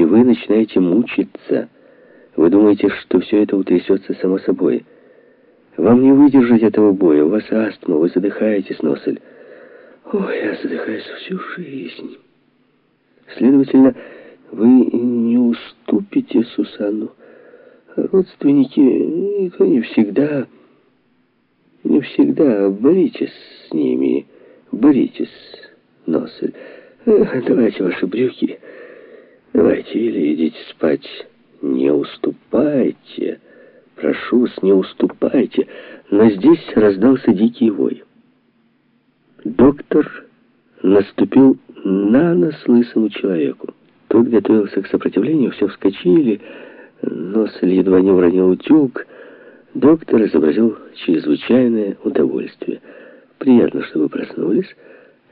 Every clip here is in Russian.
и вы начинаете мучиться. Вы думаете, что все это утрясется само собой. Вам не выдержать этого боя, у вас астма, вы задыхаетесь, Носель. Ой, я задыхаюсь всю жизнь. Следовательно, вы не уступите Сусанну. Родственники, это не всегда... Не всегда боритесь с ними. Боритесь, Носель. Давайте ваши брюки. Давайте или идите спать. Не уступайте. Прошу вас, не уступайте. Но здесь раздался дикий вой. Доктор наступил на нос лысому человеку. Тот готовился к сопротивлению, все вскочили, Носель едва не уронил утюг. Доктор изобразил чрезвычайное удовольствие. «Приятно, что вы проснулись».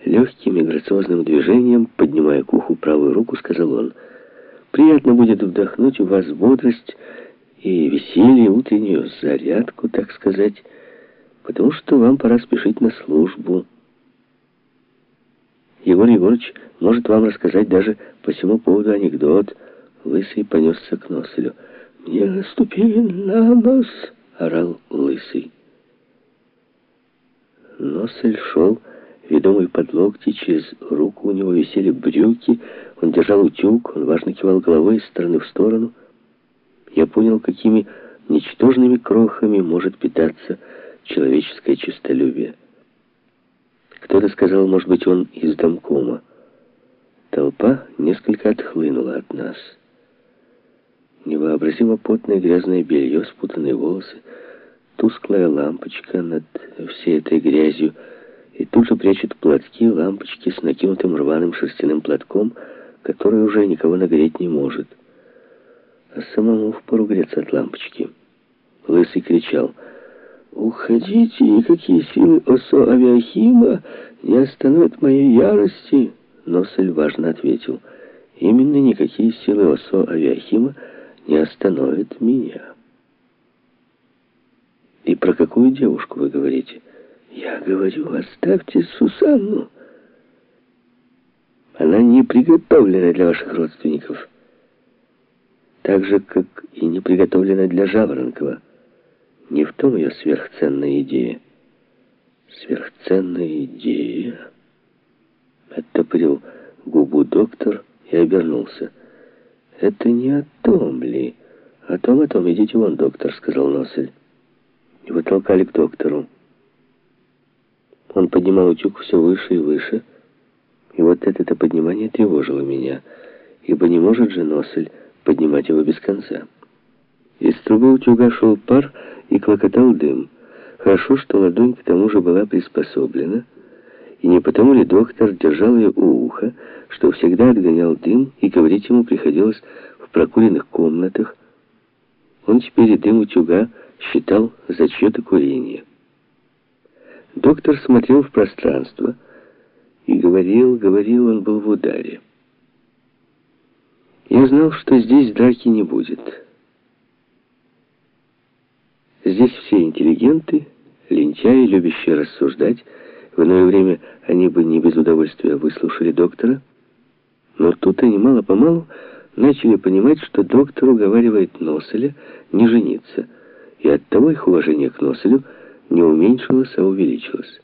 Легким и грациозным движением, поднимая к уху правую руку, сказал он. «Приятно будет вдохнуть у вас бодрость и веселье, утреннюю зарядку, так сказать, потому что вам пора спешить на службу». Егор Егорович может вам рассказать даже по всему поводу анекдот. Лысый понесся к Носелю. «Мне наступили на нос!» — орал Лысый. Носель шел, ведомый под локти, через руку у него висели брюки, он держал утюг, он важно кивал головой из стороны в сторону. Я понял, какими ничтожными крохами может питаться человеческое честолюбие. Кто-то сказал, может быть, он из домкома. Толпа несколько отхлынула от нас. Невообразимо потное грязное белье, спутанные волосы, тусклая лампочка над всей этой грязью, и тут же прячет платки, лампочки с накинутым рваным шерстяным платком, который уже никого нагреть не может. А самому впору греться от лампочки. Лысый кричал — «Уходите, никакие силы Осо Авиахима не остановят моей ярости!» Носель важно ответил. «Именно никакие силы Осо Авиахима не остановят меня». «И про какую девушку вы говорите?» «Я говорю, оставьте Сусанну. Она не приготовлена для ваших родственников, так же, как и не приготовлена для Жаворонкова». Не в том ее сверхценная идея. Сверхценная идея. Оттопырил губу доктор и обернулся. Это не о том ли? О том, о том. Идите вон, доктор, сказал Носель. Его толкали к доктору. Он поднимал утюг все выше и выше. И вот это-то поднимание тревожило меня, ибо не может же Носель поднимать его без конца. Из трубы утюга шел пар и клокотал дым. Хорошо, что ладонь к тому же была приспособлена, и не потому ли доктор держал ее у уха, что всегда отгонял дым, и говорить ему приходилось в прокуренных комнатах. Он теперь и дым утюга считал за чье-то курение. Доктор смотрел в пространство и говорил, говорил, он был в ударе. Я знал, что здесь драки не будет. Здесь все интеллигенты, лентяи, любящие рассуждать. В иное время они бы не без удовольствия выслушали доктора. Но тут они мало-помалу начали понимать, что доктор уговаривает Носеля не жениться. И оттого их уважение к Носелю не уменьшилось, а увеличилось.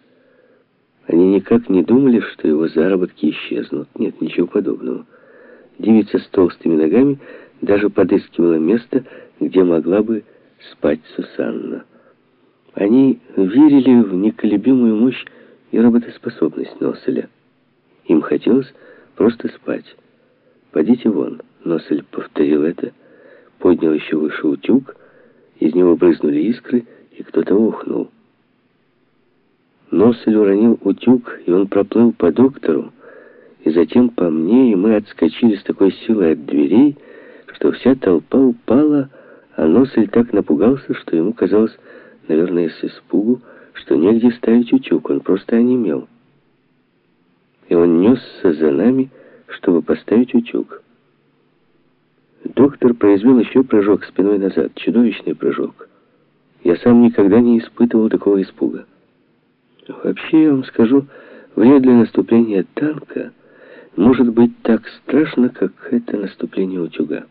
Они никак не думали, что его заработки исчезнут. Нет, ничего подобного. Девица с толстыми ногами даже подыскивала место, где могла бы спать Сусанна. Они верили в неколебимую мощь и работоспособность Носеля. Им хотелось просто спать. «Подите вон», — Носель повторил это, поднял еще выше утюг, из него брызнули искры, и кто-то ухнул. Носель уронил утюг, и он проплыл по доктору, и затем по мне, и мы отскочили с такой силой от дверей, что вся толпа упала, а Носель так напугался, что ему казалось, наверное, с испугу, что негде ставить утюг, он просто онемел. И он несся за нами, чтобы поставить утюг. Доктор произвел еще прыжок спиной назад, чудовищный прыжок. Я сам никогда не испытывал такого испуга. Вообще, я вам скажу, вряд ли наступление танка может быть так страшно, как это наступление утюга.